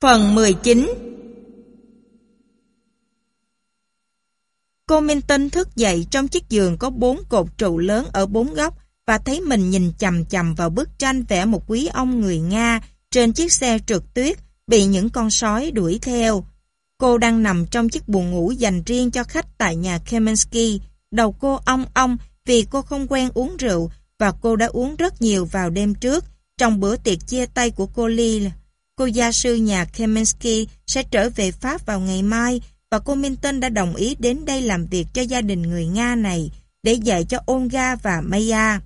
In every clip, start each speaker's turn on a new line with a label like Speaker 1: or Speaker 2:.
Speaker 1: Phần 19 Cô Minh Tinh thức dậy trong chiếc giường có bốn cột trụ lớn ở bốn góc và thấy mình nhìn chầm chầm vào bức tranh vẽ một quý ông người Nga trên chiếc xe trượt tuyết bị những con sói đuổi theo. Cô đang nằm trong chiếc buồng ngủ dành riêng cho khách tại nhà Kemensky. Đầu cô ong ong vì cô không quen uống rượu và cô đã uống rất nhiều vào đêm trước trong bữa tiệc chia tay của cô Lee Cô gia sư nhà Kemensky sẽ trở về Pháp vào ngày mai và cô Minton đã đồng ý đến đây làm việc cho gia đình người Nga này để dạy cho Olga và Maya.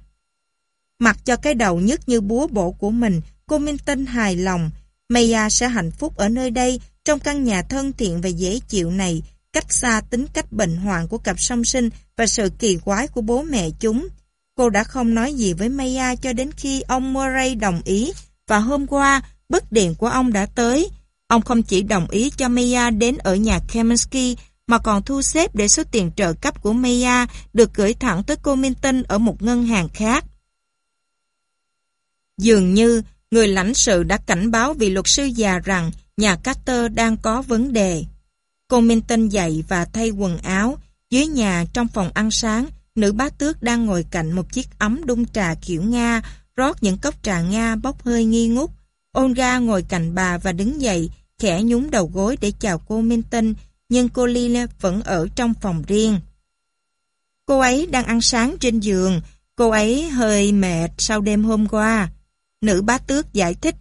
Speaker 1: Mặc cho cái đầu nhức như búa bổ của mình, cô Minton hài lòng. Maya sẽ hạnh phúc ở nơi đây trong căn nhà thân thiện và dễ chịu này cách xa tính cách bệnh hoạn của cặp song sinh và sự kỳ quái của bố mẹ chúng. Cô đã không nói gì với Maya cho đến khi ông Murray đồng ý và hôm qua bức điện của ông đã tới. Ông không chỉ đồng ý cho Maya đến ở nhà Kaminsky mà còn thu xếp để số tiền trợ cấp của Maya được gửi thẳng tới cô Minton ở một ngân hàng khác. Dường như, người lãnh sự đã cảnh báo vị luật sư già rằng nhà Carter đang có vấn đề. Cô Minton dậy và thay quần áo. Dưới nhà, trong phòng ăn sáng, nữ bá tước đang ngồi cạnh một chiếc ấm đun trà kiểu Nga, rót những cốc trà Nga bốc hơi nghi ngút. Olga ngồi cạnh bà và đứng dậy, khẽ nhún đầu gối để chào cô Minton, nhưng cô Lila vẫn ở trong phòng riêng. Cô ấy đang ăn sáng trên giường, cô ấy hơi mệt sau đêm hôm qua. Nữ bá tước giải thích,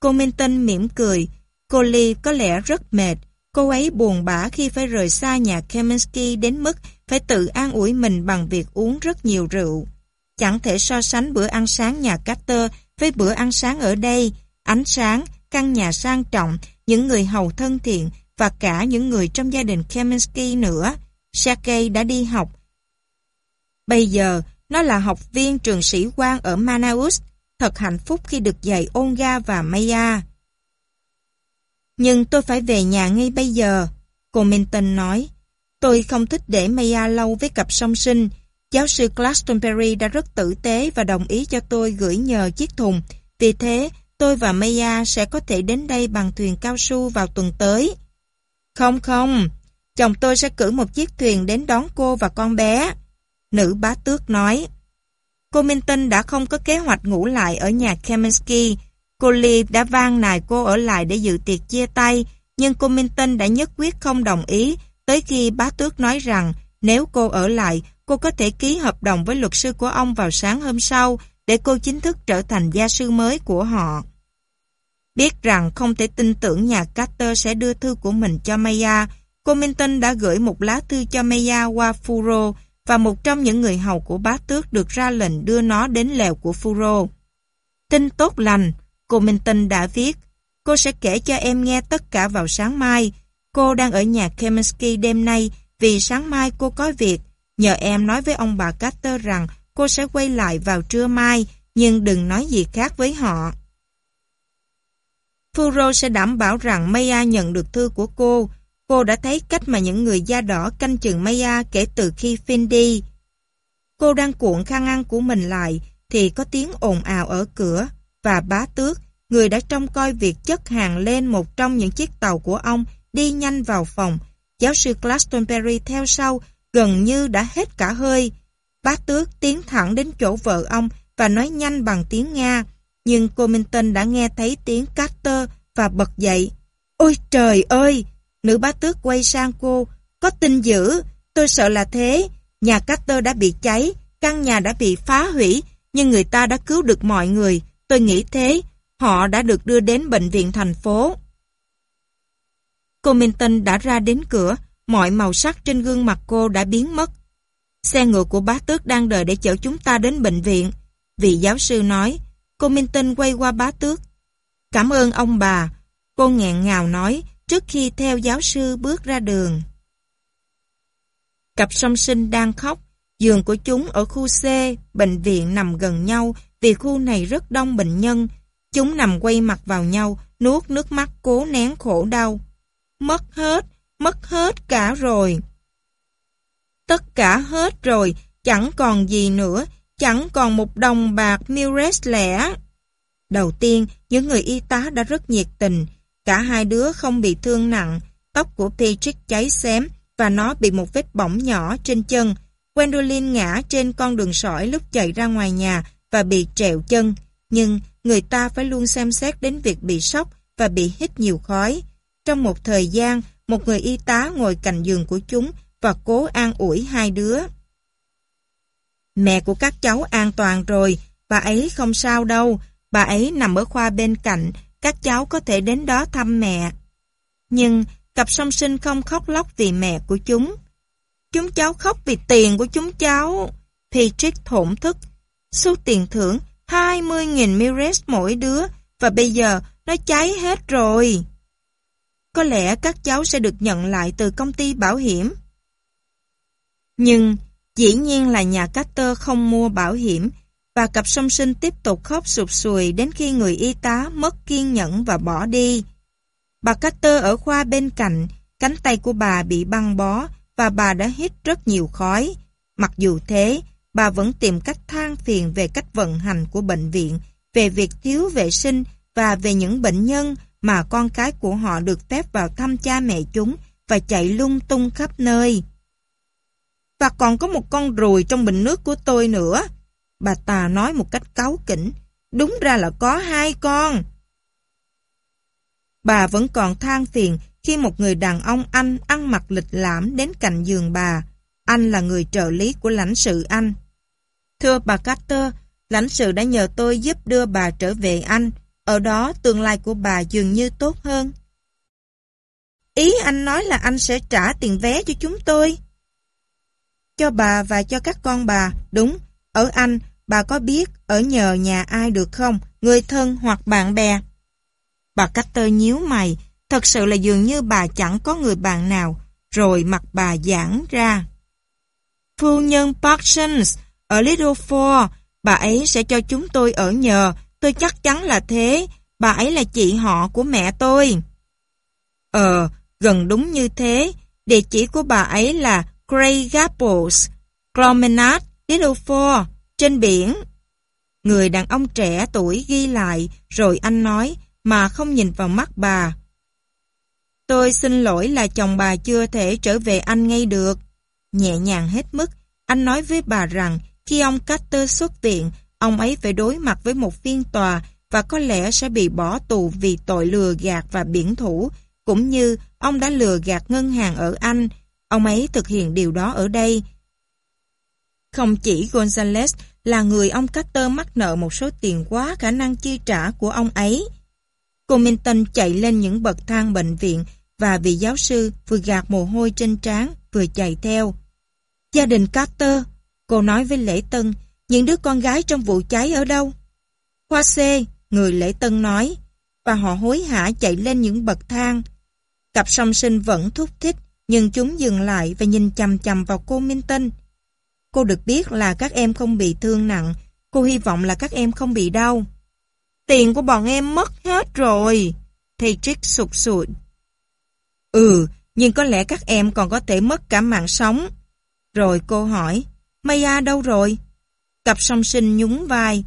Speaker 1: cô Minton mỉm cười, cô ly có lẽ rất mệt, cô ấy buồn bã khi phải rời xa nhà Kaminsky đến mức phải tự an ủi mình bằng việc uống rất nhiều rượu. Chẳng thể so sánh bữa ăn sáng nhà Carter với bữa ăn sáng ở đây, ánh sáng, căn nhà sang trọng, những người hầu thân thiện và cả những người trong gia đình Kaminsky nữa. Sergei đã đi học. Bây giờ, nó là học viên trường sĩ quan ở Manaus, thật hạnh phúc khi được dạy Olga và Maya. Nhưng tôi phải về nhà ngay bây giờ, cô Minton nói. Tôi không thích để Maya lâu với cặp song sinh. Giáo sư Glastonbury đã rất tử tế và đồng ý cho tôi gửi nhờ chiếc thùng. Vì thế, tôi và Maya sẽ có thể đến đây bằng thuyền cao su vào tuần tới. Không không, chồng tôi sẽ cử một chiếc thuyền đến đón cô và con bé. Nữ bá tước nói. Cô Minton đã không có kế hoạch ngủ lại ở nhà Kaminsky. Cô Lee đã van nài cô ở lại để dự tiệc chia tay, nhưng cô Minton đã nhất quyết không đồng ý tới khi bá tước nói rằng nếu cô ở lại, cô có thể ký hợp đồng với luật sư của ông vào sáng hôm sau, để cô chính thức trở thành gia sư mới của họ. Biết rằng không thể tin tưởng nhà Carter sẽ đưa thư của mình cho Maya, cô Minton đã gửi một lá thư cho Maya qua Furo và một trong những người hầu của bá tước được ra lệnh đưa nó đến lều của Furo. Tin tốt lành, cô Minton đã viết, cô sẽ kể cho em nghe tất cả vào sáng mai. Cô đang ở nhà Keminsky đêm nay vì sáng mai cô có việc. Nhờ em nói với ông bà Carter rằng cô sẽ quay lại vào trưa mai, nhưng đừng nói gì khác với họ. Furo sẽ đảm bảo rằng Maya nhận được thư của cô. Cô đã thấy cách mà những người da đỏ canh chừng Maya kể từ khi Finn đi. Cô đang cuộn khăn ăn của mình lại, thì có tiếng ồn ào ở cửa, và bá tước, người đã trông coi việc chất hàng lên một trong những chiếc tàu của ông, đi nhanh vào phòng. Giáo sư claston perry theo sau, gần như đã hết cả hơi. Bá tước tiến thẳng đến chỗ vợ ông và nói nhanh bằng tiếng Nga. Nhưng cô Minh Tinh đã nghe thấy tiếng Carter và bật dậy. Ôi trời ơi! Nữ bá tước quay sang cô. Có tin dữ, tôi sợ là thế. Nhà Carter đã bị cháy, căn nhà đã bị phá hủy, nhưng người ta đã cứu được mọi người. Tôi nghĩ thế, họ đã được đưa đến bệnh viện thành phố. Cô Minh Tinh đã ra đến cửa, mọi màu sắc trên gương mặt cô đã biến mất. Xe ngựa của bá tước đang đợi để chở chúng ta đến bệnh viện. Vị giáo sư nói, cô Minh Tinh quay qua bá tước. Cảm ơn ông bà, cô nghẹn ngào nói trước khi theo giáo sư bước ra đường. Cặp song sinh đang khóc, giường của chúng ở khu C, bệnh viện nằm gần nhau vì khu này rất đông bệnh nhân. Chúng nằm quay mặt vào nhau, nuốt nước mắt cố nén khổ đau. Mất hết, mất hết cả rồi. Tất cả hết rồi, chẳng còn gì nữa, chẳng còn một đồng bạc Mures lẻ. Đầu tiên, những người y tá đã rất nhiệt tình. Cả hai đứa không bị thương nặng, tóc của Patrick cháy xém và nó bị một vết bỏng nhỏ trên chân. Gwendolyn ngã trên con đường sỏi lúc chạy ra ngoài nhà và bị trẹo chân. Nhưng người ta phải luôn xem xét đến việc bị sốc và bị hít nhiều khói. Trong một thời gian, một người y tá ngồi cạnh giường của chúng và cố an ủi hai đứa. Mẹ của các cháu an toàn rồi, bà ấy không sao đâu, bà ấy nằm ở khoa bên cạnh, các cháu có thể đến đó thăm mẹ. Nhưng cặp song sinh không khóc lóc vì mẹ của chúng. Chúng cháu khóc vì tiền của chúng cháu. Patrick thổn thức. Số tiền thưởng 20.000 Mires mỗi đứa và bây giờ nó cháy hết rồi. Có lẽ các cháu sẽ được nhận lại từ công ty bảo hiểm. Nhưng dĩ nhiên là nhà Carter không mua bảo hiểm và cặp song sinh tiếp tục khóc sụp sùi đến khi người y tá mất kiên nhẫn và bỏ đi. Bà Carter ở khoa bên cạnh, cánh tay của bà bị băng bó và bà đã hít rất nhiều khói. Mặc dù thế, bà vẫn tìm cách than phiền về cách vận hành của bệnh viện, về việc thiếu vệ sinh và về những bệnh nhân mà con cái của họ được phép vào thăm cha mẹ chúng và chạy lung tung khắp nơi và còn có một con ruồi trong bình nước của tôi nữa. Bà ta nói một cách cáu kỉnh, đúng ra là có hai con. Bà vẫn còn than phiền khi một người đàn ông Anh ăn mặc lịch lãm đến cạnh giường bà. Anh là người trợ lý của lãnh sự Anh. Thưa bà Carter, lãnh sự đã nhờ tôi giúp đưa bà trở về Anh. Ở đó tương lai của bà dường như tốt hơn. Ý anh nói là anh sẽ trả tiền vé cho chúng tôi. Cho bà và cho các con bà, đúng, ở Anh, bà có biết ở nhờ nhà ai được không, người thân hoặc bạn bè? Bà Carter nhíu mày, thật sự là dường như bà chẳng có người bạn nào, rồi mặt bà giãn ra. Phu nhân Parsons, ở Little Four, bà ấy sẽ cho chúng tôi ở nhờ, tôi chắc chắn là thế, bà ấy là chị họ của mẹ tôi. Ờ, gần đúng như thế, địa chỉ của bà ấy là Grey Gables, Promenade Delafour trên biển. Người đàn ông trẻ tuổi ghi lại rồi anh nói mà không nhìn vào mắt bà. Tôi xin lỗi là chồng bà chưa thể trở về anh ngay được. Nhẹ nhàng hết mức, anh nói với bà rằng khi ông Carter xuất viện, ông ấy phải đối mặt với một phiên tòa và có lẽ sẽ bị bỏ tù vì tội lừa gạt và biển thủ, cũng như ông đã lừa gạt ngân hàng ở Anh, Ông ấy thực hiện điều đó ở đây. Không chỉ Gonzales là người ông Carter mắc nợ một số tiền quá khả năng chi trả của ông ấy. Cô Minton chạy lên những bậc thang bệnh viện và vị giáo sư vừa gạt mồ hôi trên trán vừa chạy theo. Gia đình Carter, cô nói với Lễ Tân, những đứa con gái trong vụ cháy ở đâu? Khoa C, người Lễ Tân nói, và họ hối hả chạy lên những bậc thang. Cặp song sinh vẫn thúc thích nhưng chúng dừng lại và nhìn chằm chằm vào cô Minh Tinh. Cô được biết là các em không bị thương nặng, cô hy vọng là các em không bị đau. Tiền của bọn em mất hết rồi, thầy Trích sụt sụt. Ừ, nhưng có lẽ các em còn có thể mất cả mạng sống. Rồi cô hỏi, Maya đâu rồi? Cặp song sinh nhún vai.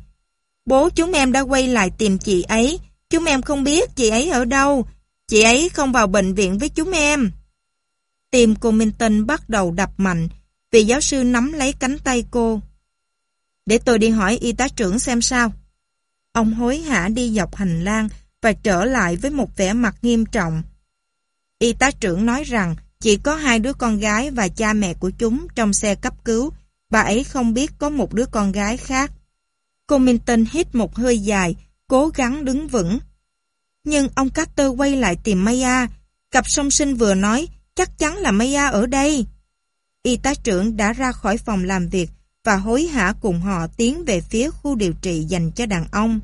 Speaker 1: Bố chúng em đã quay lại tìm chị ấy, chúng em không biết chị ấy ở đâu, chị ấy không vào bệnh viện với chúng em. Tim cô Minh Tinh bắt đầu đập mạnh vị giáo sư nắm lấy cánh tay cô. Để tôi đi hỏi y tá trưởng xem sao. Ông hối hả đi dọc hành lang và trở lại với một vẻ mặt nghiêm trọng. Y tá trưởng nói rằng chỉ có hai đứa con gái và cha mẹ của chúng trong xe cấp cứu. Bà ấy không biết có một đứa con gái khác. Cô Minh Tinh hít một hơi dài, cố gắng đứng vững. Nhưng ông Carter quay lại tìm Maya. Cặp song sinh vừa nói chắc chắn là Maya ở đây. Y tá trưởng đã ra khỏi phòng làm việc và hối hả cùng họ tiến về phía khu điều trị dành cho đàn ông.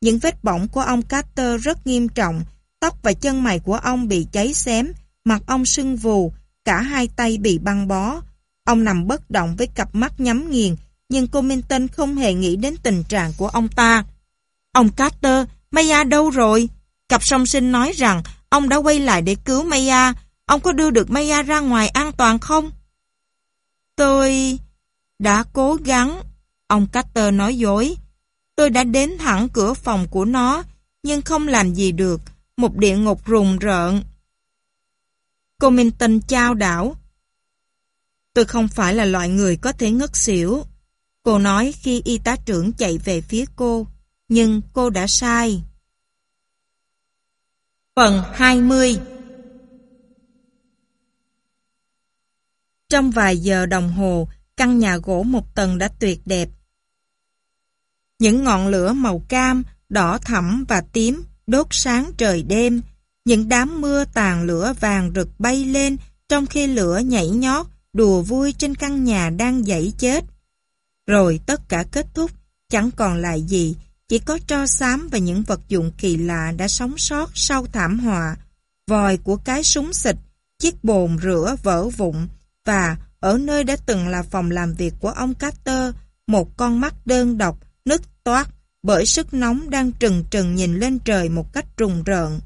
Speaker 1: Những vết bỏng của ông Carter rất nghiêm trọng, tóc và chân mày của ông bị cháy xém, mặt ông sưng vù, cả hai tay bị băng bó. Ông nằm bất động với cặp mắt nhắm nghiền, nhưng cô Minton không hề nghĩ đến tình trạng của ông ta. Ông Carter, Maya đâu rồi? Cặp song sinh nói rằng ông đã quay lại để cứu Maya, Ông có đưa được Maya ra ngoài an toàn không? Tôi đã cố gắng, ông Carter nói dối. Tôi đã đến thẳng cửa phòng của nó, nhưng không làm gì được, một địa ngục rùng rợn. Cô Minton trao đảo. Tôi không phải là loại người có thể ngất xỉu. Cô nói khi y tá trưởng chạy về phía cô, nhưng cô đã sai. Phần 20 Trong vài giờ đồng hồ, căn nhà gỗ một tầng đã tuyệt đẹp. Những ngọn lửa màu cam, đỏ thẫm và tím đốt sáng trời đêm, những đám mưa tàn lửa vàng rực bay lên trong khi lửa nhảy nhót đùa vui trên căn nhà đang dãy chết. Rồi tất cả kết thúc, chẳng còn lại gì, chỉ có tro xám và những vật dụng kỳ lạ đã sống sót sau thảm họa, vòi của cái súng xịt, chiếc bồn rửa vỡ vụn, và ở nơi đã từng là phòng làm việc của ông Carter, một con mắt đơn độc, nứt toát bởi sức nóng đang trừng trừng nhìn lên trời một cách rùng rợn.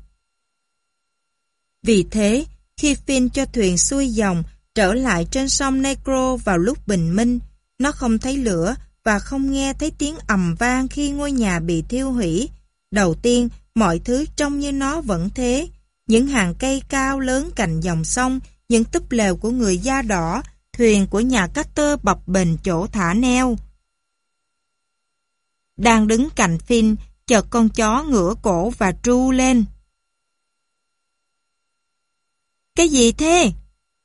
Speaker 1: Vì thế, khi Finn cho thuyền xuôi dòng trở lại trên sông Negro vào lúc bình minh, nó không thấy lửa và không nghe thấy tiếng ầm vang khi ngôi nhà bị thiêu hủy. Đầu tiên, mọi thứ trông như nó vẫn thế. Những hàng cây cao lớn cạnh dòng sông những túp lều của người da đỏ, thuyền của nhà cát tơ bập bềnh chỗ thả neo. Đang đứng cạnh Finn, chợt con chó ngửa cổ và tru lên. Cái gì thế?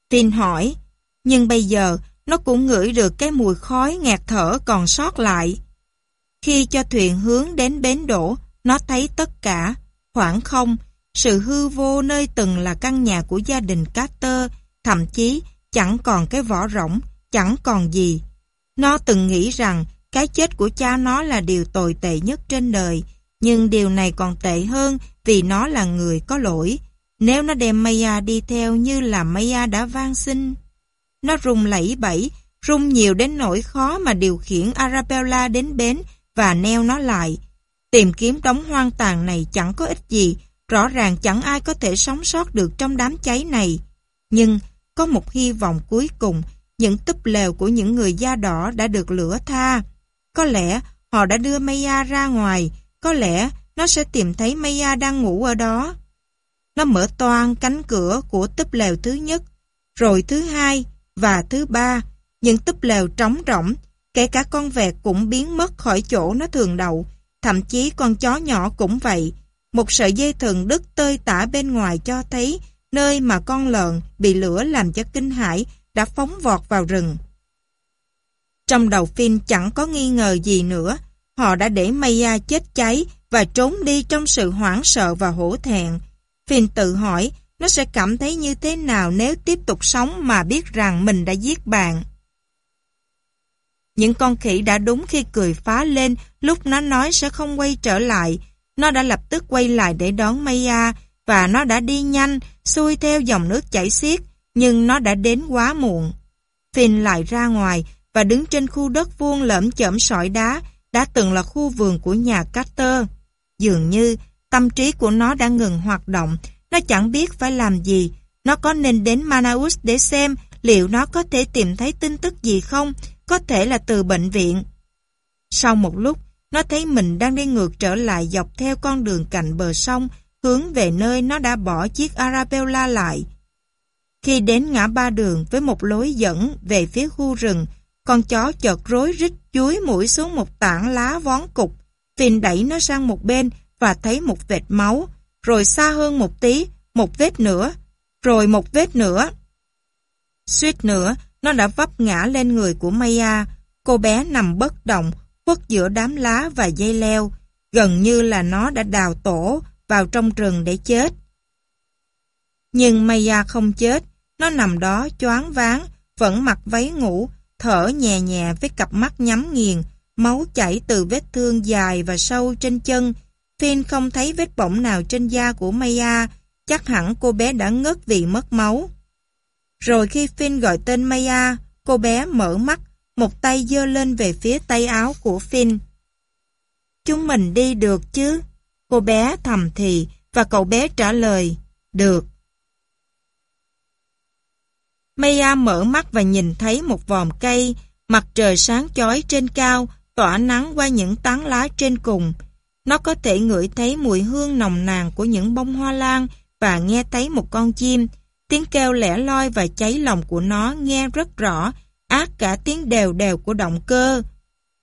Speaker 1: Finn hỏi, nhưng bây giờ nó cũng ngửi được cái mùi khói ngạt thở còn sót lại. Khi cho thuyền hướng đến bến đổ, nó thấy tất cả, khoảng không, sự hư vô nơi từng là căn nhà của gia đình Carter, thậm chí chẳng còn cái vỏ rỗng, chẳng còn gì. Nó từng nghĩ rằng cái chết của cha nó là điều tồi tệ nhất trên đời, nhưng điều này còn tệ hơn vì nó là người có lỗi. Nếu nó đem Maya đi theo như là Maya đã vang sinh nó rung lẫy bẫy, rung nhiều đến nỗi khó mà điều khiển Arabella đến bến và neo nó lại. Tìm kiếm đống hoang tàn này chẳng có ích gì Rõ ràng chẳng ai có thể sống sót được trong đám cháy này. Nhưng có một hy vọng cuối cùng, những túp lều của những người da đỏ đã được lửa tha. Có lẽ họ đã đưa Maya ra ngoài, có lẽ nó sẽ tìm thấy Maya đang ngủ ở đó. Nó mở toan cánh cửa của túp lều thứ nhất, rồi thứ hai và thứ ba. Những túp lều trống rỗng, kể cả con vẹt cũng biến mất khỏi chỗ nó thường đậu. Thậm chí con chó nhỏ cũng vậy, một sợi dây thần đứt tơi tả bên ngoài cho thấy nơi mà con lợn bị lửa làm cho kinh hãi đã phóng vọt vào rừng. Trong đầu Finn chẳng có nghi ngờ gì nữa. Họ đã để Maya chết cháy và trốn đi trong sự hoảng sợ và hổ thẹn. Finn tự hỏi, nó sẽ cảm thấy như thế nào nếu tiếp tục sống mà biết rằng mình đã giết bạn. Những con khỉ đã đúng khi cười phá lên, lúc nó nói sẽ không quay trở lại nó đã lập tức quay lại để đón Maya và nó đã đi nhanh, xuôi theo dòng nước chảy xiết, nhưng nó đã đến quá muộn. Finn lại ra ngoài và đứng trên khu đất vuông lởm chởm sỏi đá đã từng là khu vườn của nhà Carter. Dường như tâm trí của nó đã ngừng hoạt động, nó chẳng biết phải làm gì. Nó có nên đến Manaus để xem liệu nó có thể tìm thấy tin tức gì không, có thể là từ bệnh viện. Sau một lúc, nó thấy mình đang đi ngược trở lại dọc theo con đường cạnh bờ sông, hướng về nơi nó đã bỏ chiếc Arabella lại. Khi đến ngã ba đường với một lối dẫn về phía khu rừng, con chó chợt rối rít chuối mũi xuống một tảng lá vón cục. Phìn đẩy nó sang một bên và thấy một vệt máu, rồi xa hơn một tí, một vết nữa, rồi một vết nữa. Suýt nữa, nó đã vấp ngã lên người của Maya. Cô bé nằm bất động, khuất giữa đám lá và dây leo, gần như là nó đã đào tổ vào trong rừng để chết. Nhưng Maya không chết, nó nằm đó choáng váng, vẫn mặc váy ngủ, thở nhẹ nhẹ với cặp mắt nhắm nghiền, máu chảy từ vết thương dài và sâu trên chân. Finn không thấy vết bỏng nào trên da của Maya, chắc hẳn cô bé đã ngất vì mất máu. Rồi khi Finn gọi tên Maya, cô bé mở mắt, một tay dơ lên về phía tay áo của Finn. Chúng mình đi được chứ? Cô bé thầm thì và cậu bé trả lời, được. Maya mở mắt và nhìn thấy một vòm cây, mặt trời sáng chói trên cao, tỏa nắng qua những tán lá trên cùng. Nó có thể ngửi thấy mùi hương nồng nàn của những bông hoa lan và nghe thấy một con chim. Tiếng kêu lẻ loi và cháy lòng của nó nghe rất rõ át cả tiếng đều đều của động cơ.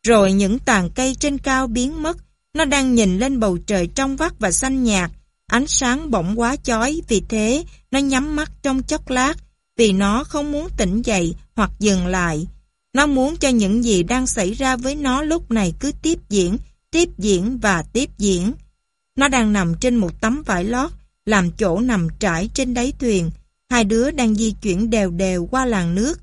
Speaker 1: Rồi những tàn cây trên cao biến mất, nó đang nhìn lên bầu trời trong vắt và xanh nhạt. Ánh sáng bỗng quá chói, vì thế nó nhắm mắt trong chốc lát, vì nó không muốn tỉnh dậy hoặc dừng lại. Nó muốn cho những gì đang xảy ra với nó lúc này cứ tiếp diễn, tiếp diễn và tiếp diễn. Nó đang nằm trên một tấm vải lót, làm chỗ nằm trải trên đáy thuyền. Hai đứa đang di chuyển đều đều qua làng nước,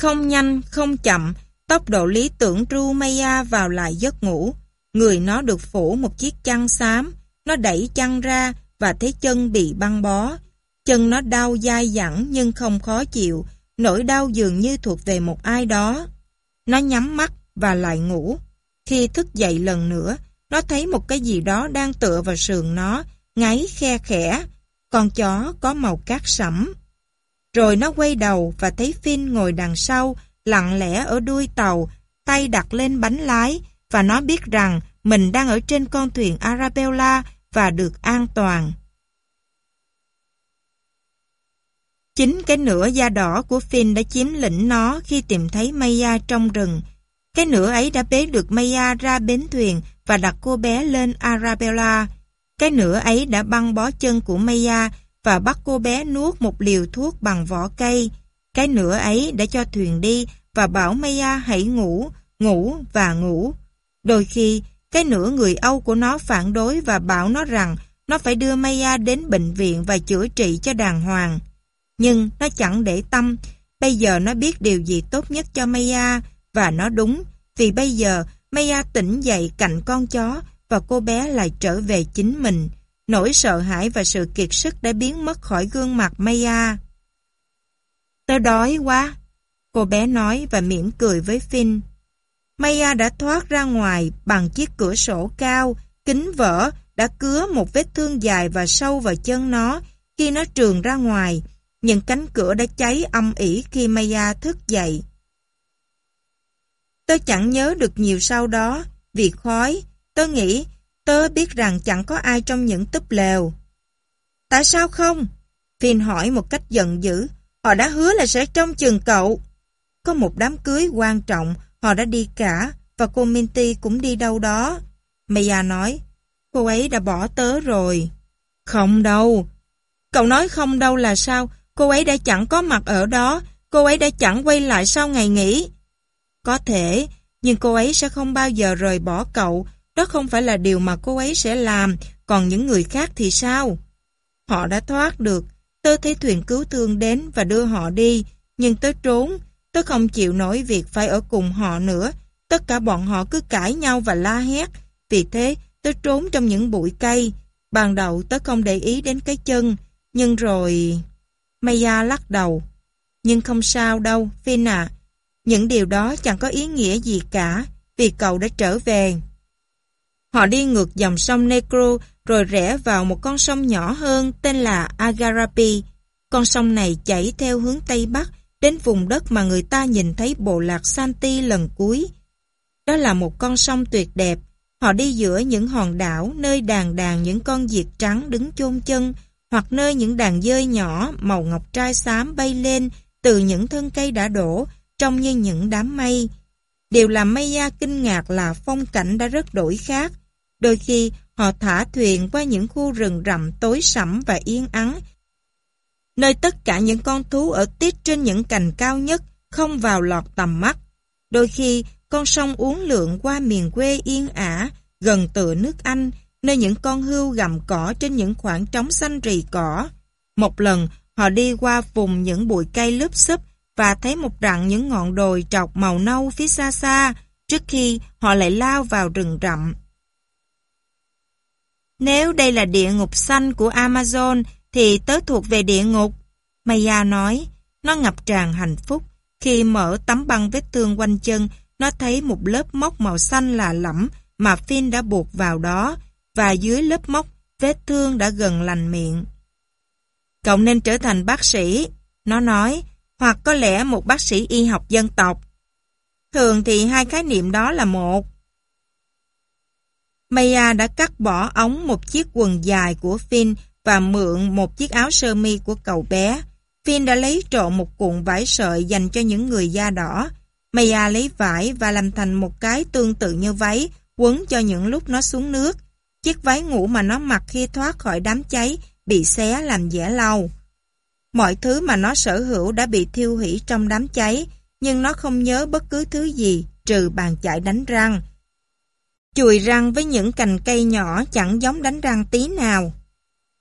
Speaker 1: không nhanh, không chậm, tốc độ lý tưởng Trumaya vào lại giấc ngủ. Người nó được phủ một chiếc chăn xám, nó đẩy chăn ra và thấy chân bị băng bó. Chân nó đau dai dẳng nhưng không khó chịu, nỗi đau dường như thuộc về một ai đó. Nó nhắm mắt và lại ngủ. Khi thức dậy lần nữa, nó thấy một cái gì đó đang tựa vào sườn nó, ngáy khe khẽ. Con chó có màu cát sẫm. Rồi nó quay đầu và thấy Finn ngồi đằng sau, lặng lẽ ở đuôi tàu, tay đặt lên bánh lái và nó biết rằng mình đang ở trên con thuyền Arabella và được an toàn. Chính cái nửa da đỏ của Finn đã chiếm lĩnh nó khi tìm thấy Maya trong rừng. Cái nửa ấy đã bế được Maya ra bến thuyền và đặt cô bé lên Arabella. Cái nửa ấy đã băng bó chân của Maya và bắt cô bé nuốt một liều thuốc bằng vỏ cây. Cái nửa ấy đã cho thuyền đi và bảo Maya hãy ngủ, ngủ và ngủ. Đôi khi, cái nửa người Âu của nó phản đối và bảo nó rằng nó phải đưa Maya đến bệnh viện và chữa trị cho đàng hoàng. Nhưng nó chẳng để tâm, bây giờ nó biết điều gì tốt nhất cho Maya và nó đúng, vì bây giờ Maya tỉnh dậy cạnh con chó và cô bé lại trở về chính mình. Nỗi sợ hãi và sự kiệt sức đã biến mất khỏi gương mặt Maya. Tớ đói quá, cô bé nói và mỉm cười với Finn. Maya đã thoát ra ngoài bằng chiếc cửa sổ cao, kính vỡ, đã cứa một vết thương dài và sâu vào chân nó khi nó trường ra ngoài. Những cánh cửa đã cháy âm ỉ khi Maya thức dậy. Tớ chẳng nhớ được nhiều sau đó, vì khói, Tớ nghĩ Tớ biết rằng chẳng có ai trong những túp lều. Tại sao không? Finn hỏi một cách giận dữ. Họ đã hứa là sẽ trông chừng cậu. Có một đám cưới quan trọng, họ đã đi cả, và cô Minty cũng đi đâu đó. Maya nói, cô ấy đã bỏ tớ rồi. Không đâu. Cậu nói không đâu là sao? Cô ấy đã chẳng có mặt ở đó, cô ấy đã chẳng quay lại sau ngày nghỉ. Có thể, nhưng cô ấy sẽ không bao giờ rời bỏ cậu, đó không phải là điều mà cô ấy sẽ làm, còn những người khác thì sao? Họ đã thoát được. Tôi thấy thuyền cứu thương đến và đưa họ đi, nhưng tôi trốn. Tôi không chịu nổi việc phải ở cùng họ nữa. Tất cả bọn họ cứ cãi nhau và la hét. Vì thế, tôi trốn trong những bụi cây. Ban đầu tớ không để ý đến cái chân, nhưng rồi... Maya lắc đầu. Nhưng không sao đâu, Finn. À. Những điều đó chẳng có ý nghĩa gì cả, vì cậu đã trở về. Họ đi ngược dòng sông Negro rồi rẽ vào một con sông nhỏ hơn tên là Agarapi. Con sông này chảy theo hướng Tây Bắc đến vùng đất mà người ta nhìn thấy bộ lạc Santi lần cuối. Đó là một con sông tuyệt đẹp. Họ đi giữa những hòn đảo, nơi đàn đàn những con diệt trắng đứng chôn chân, hoặc nơi những đàn dơi nhỏ màu ngọc trai xám bay lên từ những thân cây đã đổ trông như những đám mây. Điều làm Maya kinh ngạc là phong cảnh đã rất đổi khác. Đôi khi họ thả thuyền qua những khu rừng rậm tối sẫm và yên ắng, nơi tất cả những con thú ở tít trên những cành cao nhất không vào lọt tầm mắt. Đôi khi con sông uốn lượn qua miền quê yên ả, gần tựa nước Anh, nơi những con hươu gặm cỏ trên những khoảng trống xanh rì cỏ. Một lần, họ đi qua vùng những bụi cây lớp xúp và thấy một rặng những ngọn đồi trọc màu nâu phía xa xa, trước khi họ lại lao vào rừng rậm. Nếu đây là địa ngục xanh của Amazon thì tớ thuộc về địa ngục. Maya nói, nó ngập tràn hạnh phúc. Khi mở tấm băng vết thương quanh chân, nó thấy một lớp móc màu xanh lạ lẫm mà Finn đã buộc vào đó và dưới lớp móc vết thương đã gần lành miệng. Cậu nên trở thành bác sĩ, nó nói, hoặc có lẽ một bác sĩ y học dân tộc. Thường thì hai khái niệm đó là một. Maya đã cắt bỏ ống một chiếc quần dài của Finn và mượn một chiếc áo sơ mi của cậu bé. Finn đã lấy trộn một cuộn vải sợi dành cho những người da đỏ. Maya lấy vải và làm thành một cái tương tự như váy quấn cho những lúc nó xuống nước. Chiếc váy ngủ mà nó mặc khi thoát khỏi đám cháy bị xé làm dẻ lau. Mọi thứ mà nó sở hữu đã bị thiêu hủy trong đám cháy, nhưng nó không nhớ bất cứ thứ gì trừ bàn chải đánh răng. Chùi răng với những cành cây nhỏ chẳng giống đánh răng tí nào.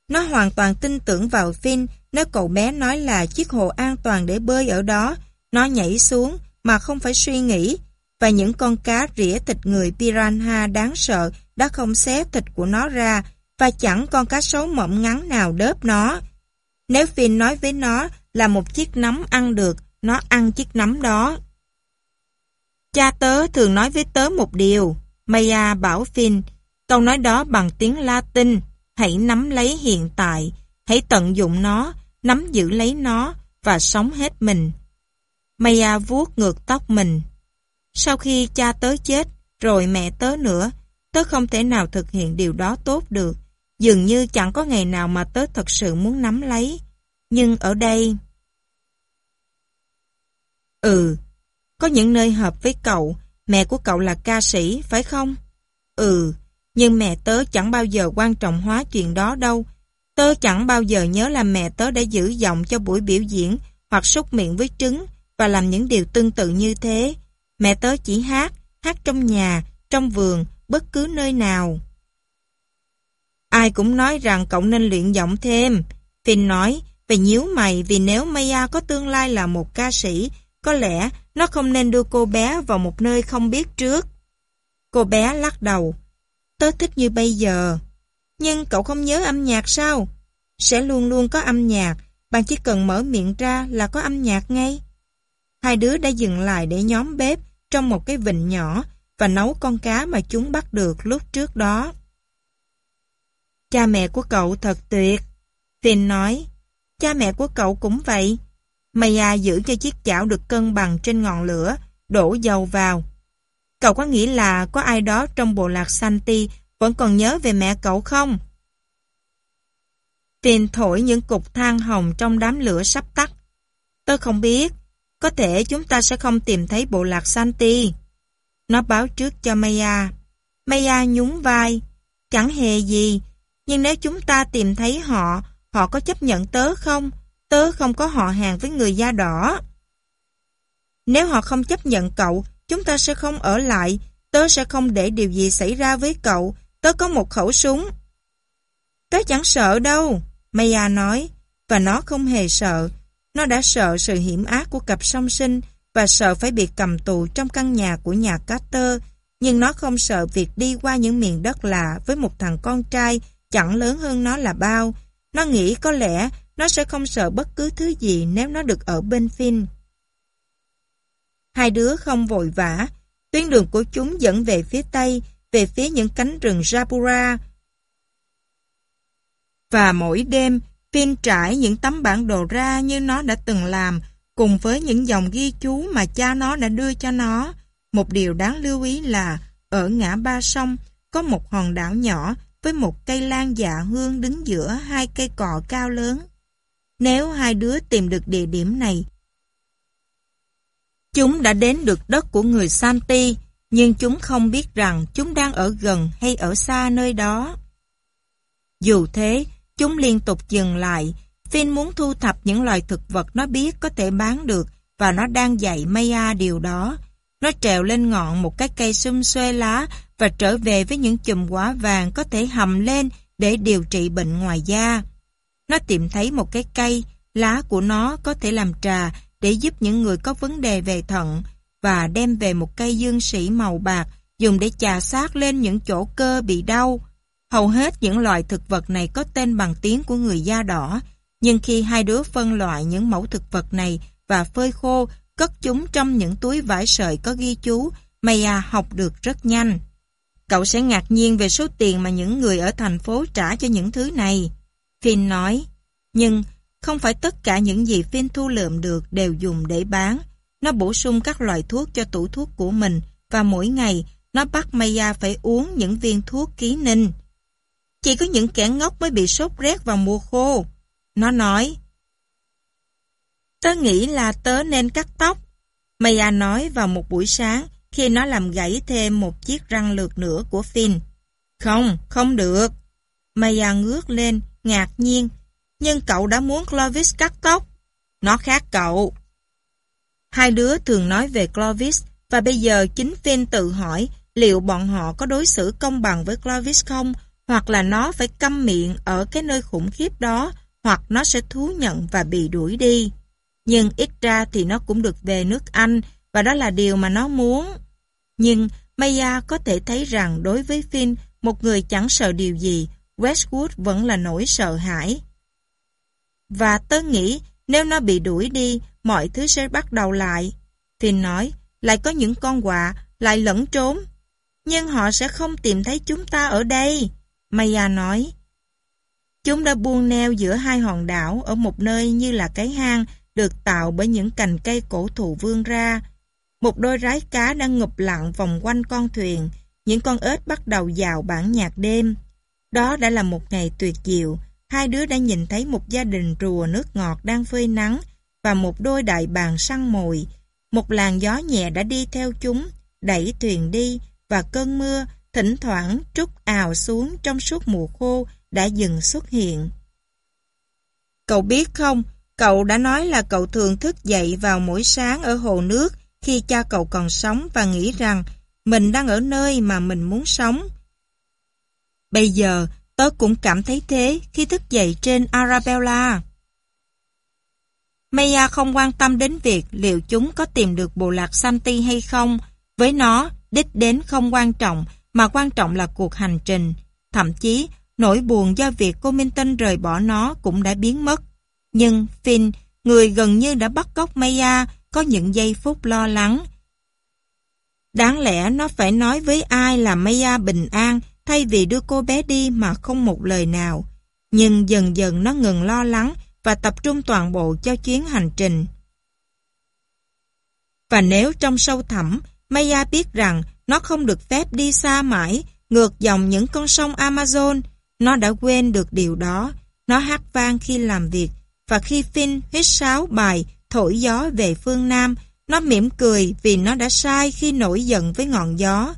Speaker 1: Nó hoàn toàn tin tưởng vào Finn nếu cậu bé nói là chiếc hồ an toàn để bơi ở đó. Nó nhảy xuống mà không phải suy nghĩ. Và những con cá rỉa thịt người piranha đáng sợ đã không xé thịt của nó ra và chẳng con cá sấu mỏng ngắn nào đớp nó. Nếu Finn nói với nó là một chiếc nấm ăn được, nó ăn chiếc nấm đó. Cha tớ thường nói với tớ một điều. Maya bảo Finn, câu nói đó bằng tiếng Latin, hãy nắm lấy hiện tại, hãy tận dụng nó, nắm giữ lấy nó và sống hết mình. Maya vuốt ngược tóc mình. Sau khi cha tớ chết, rồi mẹ tớ nữa, tớ không thể nào thực hiện điều đó tốt được. Dường như chẳng có ngày nào mà tớ thật sự muốn nắm lấy. Nhưng ở đây... Ừ, có những nơi hợp với cậu, Mẹ của cậu là ca sĩ, phải không? Ừ, nhưng mẹ tớ chẳng bao giờ quan trọng hóa chuyện đó đâu. Tớ chẳng bao giờ nhớ là mẹ tớ đã giữ giọng cho buổi biểu diễn hoặc xúc miệng với trứng và làm những điều tương tự như thế. Mẹ tớ chỉ hát, hát trong nhà, trong vườn, bất cứ nơi nào. Ai cũng nói rằng cậu nên luyện giọng thêm. Finn nói, và nhíu mày vì nếu Maya có tương lai là một ca sĩ có lẽ nó không nên đưa cô bé vào một nơi không biết trước. Cô bé lắc đầu. Tớ thích như bây giờ. Nhưng cậu không nhớ âm nhạc sao? Sẽ luôn luôn có âm nhạc. Bạn chỉ cần mở miệng ra là có âm nhạc ngay. Hai đứa đã dừng lại để nhóm bếp trong một cái vịnh nhỏ và nấu con cá mà chúng bắt được lúc trước đó. Cha mẹ của cậu thật tuyệt. Finn nói, cha mẹ của cậu cũng vậy. Maya à, giữ cho chiếc chảo được cân bằng trên ngọn lửa, đổ dầu vào. Cậu có nghĩ là có ai đó trong bộ lạc Santi vẫn còn nhớ về mẹ cậu không? Tiền thổi những cục than hồng trong đám lửa sắp tắt. Tôi không biết, có thể chúng ta sẽ không tìm thấy bộ lạc Santi. Nó báo trước cho Maya. À. Maya à nhún vai, chẳng hề gì, nhưng nếu chúng ta tìm thấy họ, họ có chấp nhận tớ không? Tớ không có họ hàng với người da đỏ. Nếu họ không chấp nhận cậu, chúng ta sẽ không ở lại. Tớ sẽ không để điều gì xảy ra với cậu. Tớ có một khẩu súng. Tớ chẳng sợ đâu, Maya nói. Và nó không hề sợ. Nó đã sợ sự hiểm ác của cặp song sinh và sợ phải bị cầm tù trong căn nhà của nhà Carter. Nhưng nó không sợ việc đi qua những miền đất lạ với một thằng con trai chẳng lớn hơn nó là bao. Nó nghĩ có lẽ nó sẽ không sợ bất cứ thứ gì nếu nó được ở bên Finn. Hai đứa không vội vã. Tuyến đường của chúng dẫn về phía Tây, về phía những cánh rừng Rapura. Và mỗi đêm, Finn trải những tấm bản đồ ra như nó đã từng làm, cùng với những dòng ghi chú mà cha nó đã đưa cho nó. Một điều đáng lưu ý là, ở ngã ba sông, có một hòn đảo nhỏ với một cây lan dạ hương đứng giữa hai cây cọ cao lớn. Nếu hai đứa tìm được địa điểm này, Chúng đã đến được đất của người Santi, nhưng chúng không biết rằng chúng đang ở gần hay ở xa nơi đó. Dù thế, chúng liên tục dừng lại. Finn muốn thu thập những loài thực vật nó biết có thể bán được và nó đang dạy Maya điều đó. Nó trèo lên ngọn một cái cây xum xuê lá và trở về với những chùm quả vàng có thể hầm lên để điều trị bệnh ngoài da. Nó tìm thấy một cái cây, lá của nó có thể làm trà để giúp những người có vấn đề về thận và đem về một cây dương sĩ màu bạc dùng để trà sát lên những chỗ cơ bị đau. Hầu hết những loại thực vật này có tên bằng tiếng của người da đỏ, nhưng khi hai đứa phân loại những mẫu thực vật này và phơi khô, cất chúng trong những túi vải sợi có ghi chú, Maya à học được rất nhanh. Cậu sẽ ngạc nhiên về số tiền mà những người ở thành phố trả cho những thứ này. Finn nói, nhưng không phải tất cả những gì Finn thu lượm được đều dùng để bán. Nó bổ sung các loại thuốc cho tủ thuốc của mình và mỗi ngày nó bắt Maya phải uống những viên thuốc ký ninh. Chỉ có những kẻ ngốc mới bị sốt rét vào mùa khô. Nó nói, Tớ nghĩ là tớ nên cắt tóc. Maya nói vào một buổi sáng khi nó làm gãy thêm một chiếc răng lược nữa của Finn. Không, không được. Maya ngước lên ngạc nhiên, nhưng cậu đã muốn Clovis cắt tóc. Nó khác cậu. Hai đứa thường nói về Clovis và bây giờ chính Finn tự hỏi liệu bọn họ có đối xử công bằng với Clovis không hoặc là nó phải câm miệng ở cái nơi khủng khiếp đó hoặc nó sẽ thú nhận và bị đuổi đi. Nhưng ít ra thì nó cũng được về nước Anh và đó là điều mà nó muốn. Nhưng Maya có thể thấy rằng đối với Finn, một người chẳng sợ điều gì Westwood vẫn là nỗi sợ hãi. Và tớ nghĩ nếu nó bị đuổi đi, mọi thứ sẽ bắt đầu lại. Thì nói, lại có những con quạ, lại lẫn trốn. Nhưng họ sẽ không tìm thấy chúng ta ở đây, Maya nói. Chúng đã buông neo giữa hai hòn đảo ở một nơi như là cái hang được tạo bởi những cành cây cổ thụ vươn ra. Một đôi rái cá đang ngụp lặng vòng quanh con thuyền, những con ếch bắt đầu dạo bản nhạc đêm. Đó đã là một ngày tuyệt diệu, hai đứa đã nhìn thấy một gia đình rùa nước ngọt đang phơi nắng và một đôi đại bàng săn mồi. Một làn gió nhẹ đã đi theo chúng, đẩy thuyền đi và cơn mưa thỉnh thoảng trút ào xuống trong suốt mùa khô đã dừng xuất hiện. Cậu biết không, cậu đã nói là cậu thường thức dậy vào mỗi sáng ở hồ nước khi cha cậu còn sống và nghĩ rằng mình đang ở nơi mà mình muốn sống. Bây giờ, tớ cũng cảm thấy thế khi thức dậy trên Arabella. Maya không quan tâm đến việc liệu chúng có tìm được bộ lạc Santi hay không. Với nó, đích đến không quan trọng, mà quan trọng là cuộc hành trình. Thậm chí, nỗi buồn do việc cô Minton rời bỏ nó cũng đã biến mất. Nhưng Finn, người gần như đã bắt cóc Maya, có những giây phút lo lắng. Đáng lẽ nó phải nói với ai là Maya bình an thay vì đưa cô bé đi mà không một lời nào. Nhưng dần dần nó ngừng lo lắng và tập trung toàn bộ cho chuyến hành trình. Và nếu trong sâu thẳm, Maya biết rằng nó không được phép đi xa mãi, ngược dòng những con sông Amazon, nó đã quên được điều đó. Nó hát vang khi làm việc, và khi Finn huyết sáo bài thổi gió về phương Nam, nó mỉm cười vì nó đã sai khi nổi giận với ngọn gió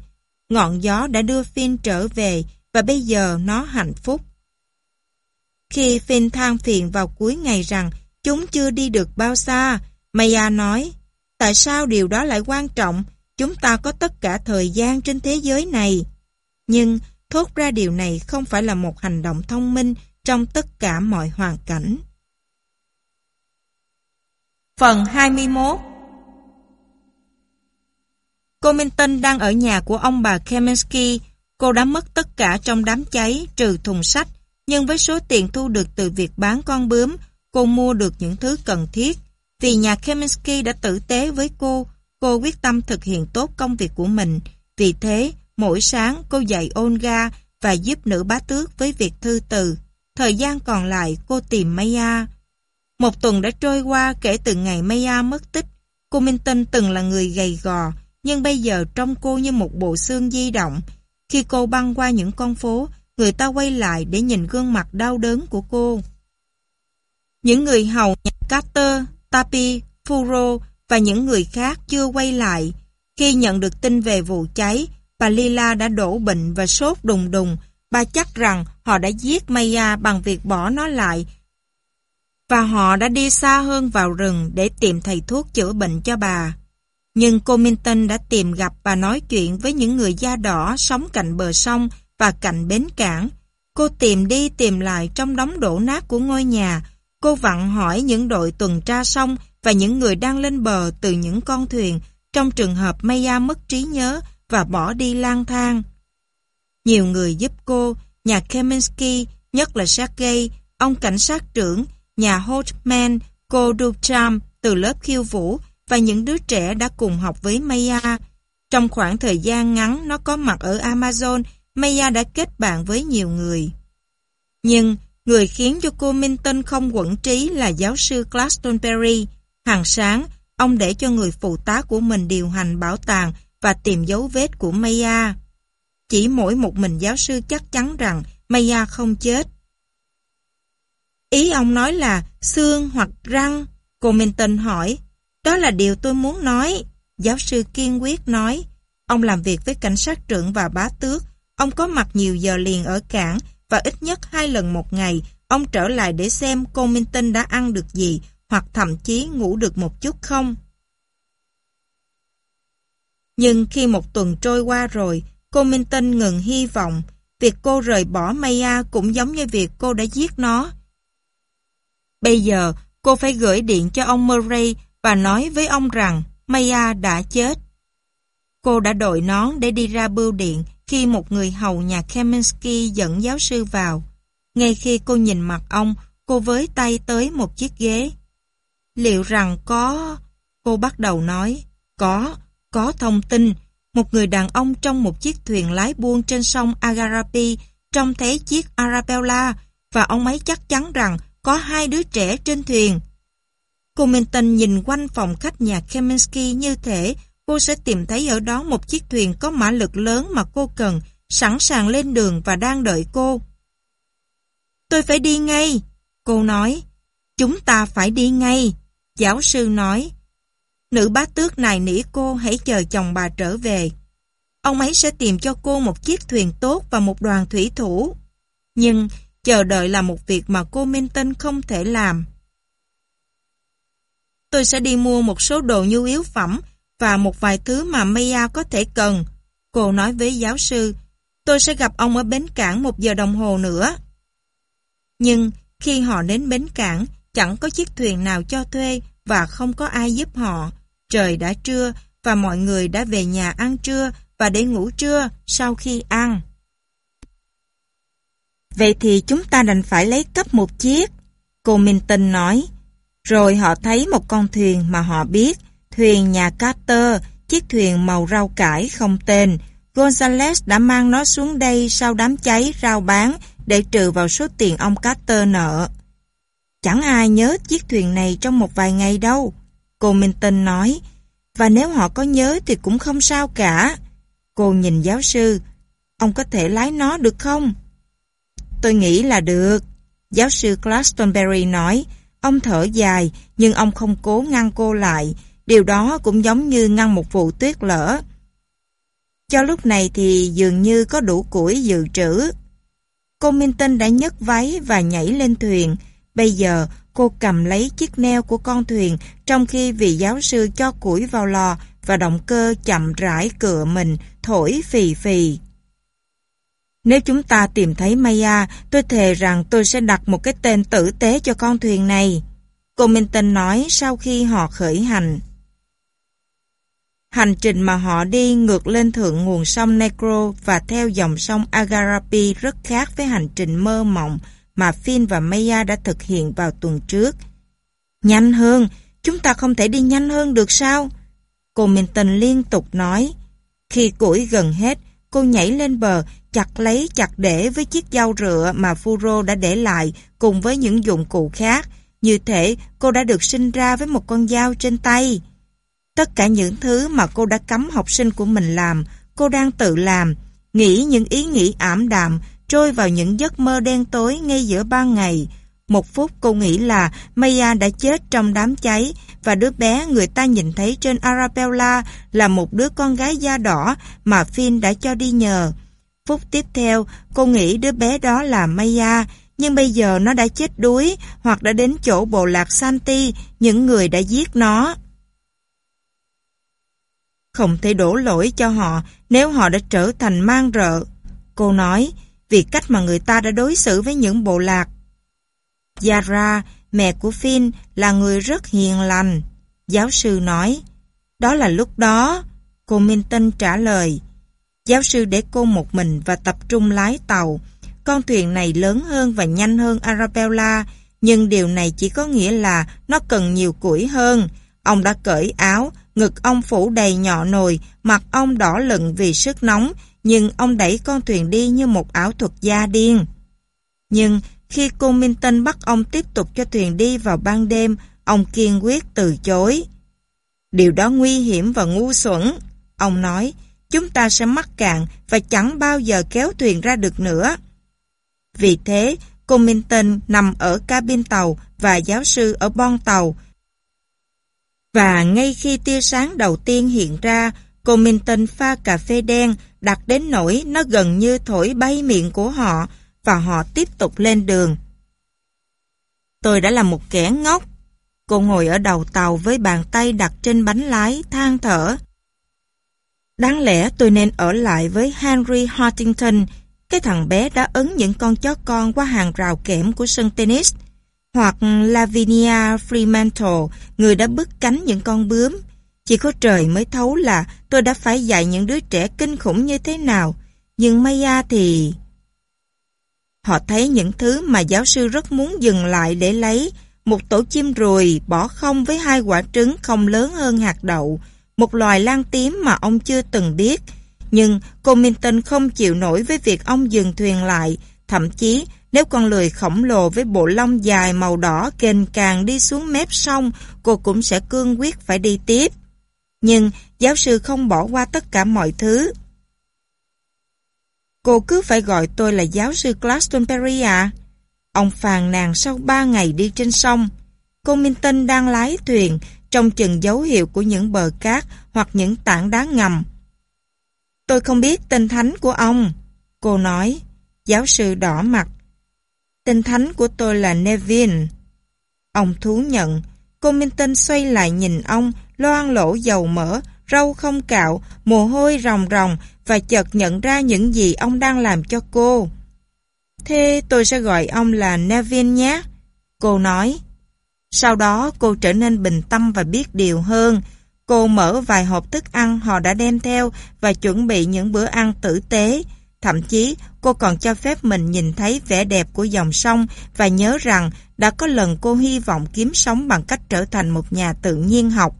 Speaker 1: ngọn gió đã đưa Finn trở về và bây giờ nó hạnh phúc. Khi Finn than phiền vào cuối ngày rằng chúng chưa đi được bao xa, Maya nói, tại sao điều đó lại quan trọng, chúng ta có tất cả thời gian trên thế giới này. Nhưng thốt ra điều này không phải là một hành động thông minh trong tất cả mọi hoàn cảnh. Phần 21 Cô Minton đang ở nhà của ông bà Kaminsky. Cô đã mất tất cả trong đám cháy trừ thùng sách, nhưng với số tiền thu được từ việc bán con bướm, cô mua được những thứ cần thiết. Vì nhà Kaminsky đã tử tế với cô, cô quyết tâm thực hiện tốt công việc của mình. Vì thế, mỗi sáng cô dạy Olga và giúp nữ bá tước với việc thư từ. Thời gian còn lại cô tìm Maya. Một tuần đã trôi qua kể từ ngày Maya mất tích. Cô Minton từng là người gầy gò, nhưng bây giờ trông cô như một bộ xương di động. Khi cô băng qua những con phố, người ta quay lại để nhìn gương mặt đau đớn của cô. Những người hầu nhà Carter, Tapi, Furo và những người khác chưa quay lại. Khi nhận được tin về vụ cháy, bà Lila đã đổ bệnh và sốt đùng đùng. Bà chắc rằng họ đã giết Maya bằng việc bỏ nó lại và họ đã đi xa hơn vào rừng để tìm thầy thuốc chữa bệnh cho bà. Nhưng cô Minton đã tìm gặp và nói chuyện với những người da đỏ sống cạnh bờ sông và cạnh bến cảng. Cô tìm đi tìm lại trong đống đổ nát của ngôi nhà. Cô vặn hỏi những đội tuần tra sông và những người đang lên bờ từ những con thuyền trong trường hợp Maya mất trí nhớ và bỏ đi lang thang. Nhiều người giúp cô, nhà Kaminsky, nhất là Sergei, ông cảnh sát trưởng, nhà Holtman, cô Duchamp từ lớp khiêu vũ và những đứa trẻ đã cùng học với Maya. Trong khoảng thời gian ngắn nó có mặt ở Amazon, Maya đã kết bạn với nhiều người. Nhưng, người khiến cho cô Minton không quẩn trí là giáo sư Claston Perry Hàng sáng, ông để cho người phụ tá của mình điều hành bảo tàng và tìm dấu vết của Maya. Chỉ mỗi một mình giáo sư chắc chắn rằng Maya không chết. Ý ông nói là xương hoặc răng, cô Minton hỏi. Đó là điều tôi muốn nói. Giáo sư kiên quyết nói. Ông làm việc với cảnh sát trưởng và bá tước. Ông có mặt nhiều giờ liền ở cảng và ít nhất hai lần một ngày ông trở lại để xem cô Minh Tinh đã ăn được gì hoặc thậm chí ngủ được một chút không. Nhưng khi một tuần trôi qua rồi, cô Minh Tinh ngừng hy vọng việc cô rời bỏ Maya cũng giống như việc cô đã giết nó. Bây giờ, cô phải gửi điện cho ông Murray và nói với ông rằng Maya đã chết. Cô đã đội nón để đi ra bưu điện khi một người hầu nhà Kaminsky dẫn giáo sư vào. Ngay khi cô nhìn mặt ông, cô với tay tới một chiếc ghế. Liệu rằng có... Cô bắt đầu nói, có, có thông tin. Một người đàn ông trong một chiếc thuyền lái buôn trên sông Agarapi trông thấy chiếc Arabella và ông ấy chắc chắn rằng có hai đứa trẻ trên thuyền. Cô Minton nhìn quanh phòng khách nhà Kaminsky như thể cô sẽ tìm thấy ở đó một chiếc thuyền có mã lực lớn mà cô cần, sẵn sàng lên đường và đang đợi cô. Tôi phải đi ngay, cô nói. Chúng ta phải đi ngay, giáo sư nói. Nữ bá tước này nỉ cô hãy chờ chồng bà trở về. Ông ấy sẽ tìm cho cô một chiếc thuyền tốt và một đoàn thủy thủ. Nhưng chờ đợi là một việc mà cô Minton không thể làm tôi sẽ đi mua một số đồ nhu yếu phẩm và một vài thứ mà Maya có thể cần. Cô nói với giáo sư, tôi sẽ gặp ông ở bến cảng một giờ đồng hồ nữa. Nhưng khi họ đến bến cảng, chẳng có chiếc thuyền nào cho thuê và không có ai giúp họ. Trời đã trưa và mọi người đã về nhà ăn trưa và để ngủ trưa sau khi ăn. Vậy thì chúng ta đành phải lấy cấp một chiếc. Cô Minh Tinh nói, rồi họ thấy một con thuyền mà họ biết, thuyền nhà Carter, chiếc thuyền màu rau cải không tên. Gonzales đã mang nó xuống đây sau đám cháy rau bán để trừ vào số tiền ông Carter nợ. Chẳng ai nhớ chiếc thuyền này trong một vài ngày đâu, cô Minton nói. Và nếu họ có nhớ thì cũng không sao cả. Cô nhìn giáo sư, ông có thể lái nó được không? Tôi nghĩ là được. Giáo sư Glastonbury nói, Ông thở dài, nhưng ông không cố ngăn cô lại. Điều đó cũng giống như ngăn một vụ tuyết lở. Cho lúc này thì dường như có đủ củi dự trữ. Cô minh tinh đã nhấc váy và nhảy lên thuyền. Bây giờ cô cầm lấy chiếc neo của con thuyền trong khi vị giáo sư cho củi vào lò và động cơ chậm rãi cựa mình thổi phì phì. Nếu chúng ta tìm thấy Maya, tôi thề rằng tôi sẽ đặt một cái tên tử tế cho con thuyền này. Cô Minh Tinh nói sau khi họ khởi hành. Hành trình mà họ đi ngược lên thượng nguồn sông Negro và theo dòng sông Agarapi rất khác với hành trình mơ mộng mà Finn và Maya đã thực hiện vào tuần trước. Nhanh hơn, chúng ta không thể đi nhanh hơn được sao? Cô Minh Tình liên tục nói. Khi củi gần hết, cô nhảy lên bờ chặt lấy chặt để với chiếc dao rựa mà Furo đã để lại cùng với những dụng cụ khác. Như thế cô đã được sinh ra với một con dao trên tay. Tất cả những thứ mà cô đã cấm học sinh của mình làm, cô đang tự làm, nghĩ những ý nghĩ ảm đạm, trôi vào những giấc mơ đen tối ngay giữa ban ngày. Một phút cô nghĩ là Maya đã chết trong đám cháy và đứa bé người ta nhìn thấy trên Arabella là một đứa con gái da đỏ mà Finn đã cho đi nhờ. Phút tiếp theo, cô nghĩ đứa bé đó là Maya, nhưng bây giờ nó đã chết đuối hoặc đã đến chỗ bộ lạc Santi, những người đã giết nó. Không thể đổ lỗi cho họ nếu họ đã trở thành mang rợ. Cô nói, vì cách mà người ta đã đối xử với những bộ lạc. Yara, mẹ của Finn, là người rất hiền lành. Giáo sư nói, đó là lúc đó. Cô Minton trả lời, Giáo sư để cô một mình và tập trung lái tàu. Con thuyền này lớn hơn và nhanh hơn Arabella, nhưng điều này chỉ có nghĩa là nó cần nhiều củi hơn. Ông đã cởi áo, ngực ông phủ đầy nhỏ nồi, mặt ông đỏ lựng vì sức nóng, nhưng ông đẩy con thuyền đi như một ảo thuật gia điên. Nhưng khi cô Minton bắt ông tiếp tục cho thuyền đi vào ban đêm, ông kiên quyết từ chối. Điều đó nguy hiểm và ngu xuẩn, ông nói chúng ta sẽ mắc cạn và chẳng bao giờ kéo thuyền ra được nữa. Vì thế, cô Minton nằm ở cabin tàu và giáo sư ở bon tàu. Và ngay khi tia sáng đầu tiên hiện ra, cô Minton pha cà phê đen đặt đến nỗi nó gần như thổi bay miệng của họ và họ tiếp tục lên đường. Tôi đã là một kẻ ngốc. Cô ngồi ở đầu tàu với bàn tay đặt trên bánh lái than thở. Đáng lẽ tôi nên ở lại với Henry Huntington, cái thằng bé đã ấn những con chó con qua hàng rào kẽm của sân tennis, hoặc Lavinia Fremantle, người đã bứt cánh những con bướm. Chỉ có trời mới thấu là tôi đã phải dạy những đứa trẻ kinh khủng như thế nào. Nhưng Maya thì... Họ thấy những thứ mà giáo sư rất muốn dừng lại để lấy, một tổ chim ruồi bỏ không với hai quả trứng không lớn hơn hạt đậu, một loài lan tím mà ông chưa từng biết. Nhưng Comington không chịu nổi với việc ông dừng thuyền lại, thậm chí nếu con lười khổng lồ với bộ lông dài màu đỏ kềnh càng đi xuống mép sông, cô cũng sẽ cương quyết phải đi tiếp. Nhưng giáo sư không bỏ qua tất cả mọi thứ. Cô cứ phải gọi tôi là giáo sư Glastonbury à? Ông phàn nàn sau ba ngày đi trên sông. Cô Minh Tinh đang lái thuyền, trong chừng dấu hiệu của những bờ cát hoặc những tảng đá ngầm. Tôi không biết tên thánh của ông, cô nói, giáo sư đỏ mặt. Tên thánh của tôi là Nevin. Ông thú nhận, cô Minh Tinh xoay lại nhìn ông, loan lỗ dầu mỡ, râu không cạo, mồ hôi ròng ròng và chợt nhận ra những gì ông đang làm cho cô. Thế tôi sẽ gọi ông là Nevin nhé, cô nói. Sau đó cô trở nên bình tâm và biết điều hơn. Cô mở vài hộp thức ăn họ đã đem theo và chuẩn bị những bữa ăn tử tế. Thậm chí, cô còn cho phép mình nhìn thấy vẻ đẹp của dòng sông và nhớ rằng đã có lần cô hy vọng kiếm sống bằng cách trở thành một nhà tự nhiên học.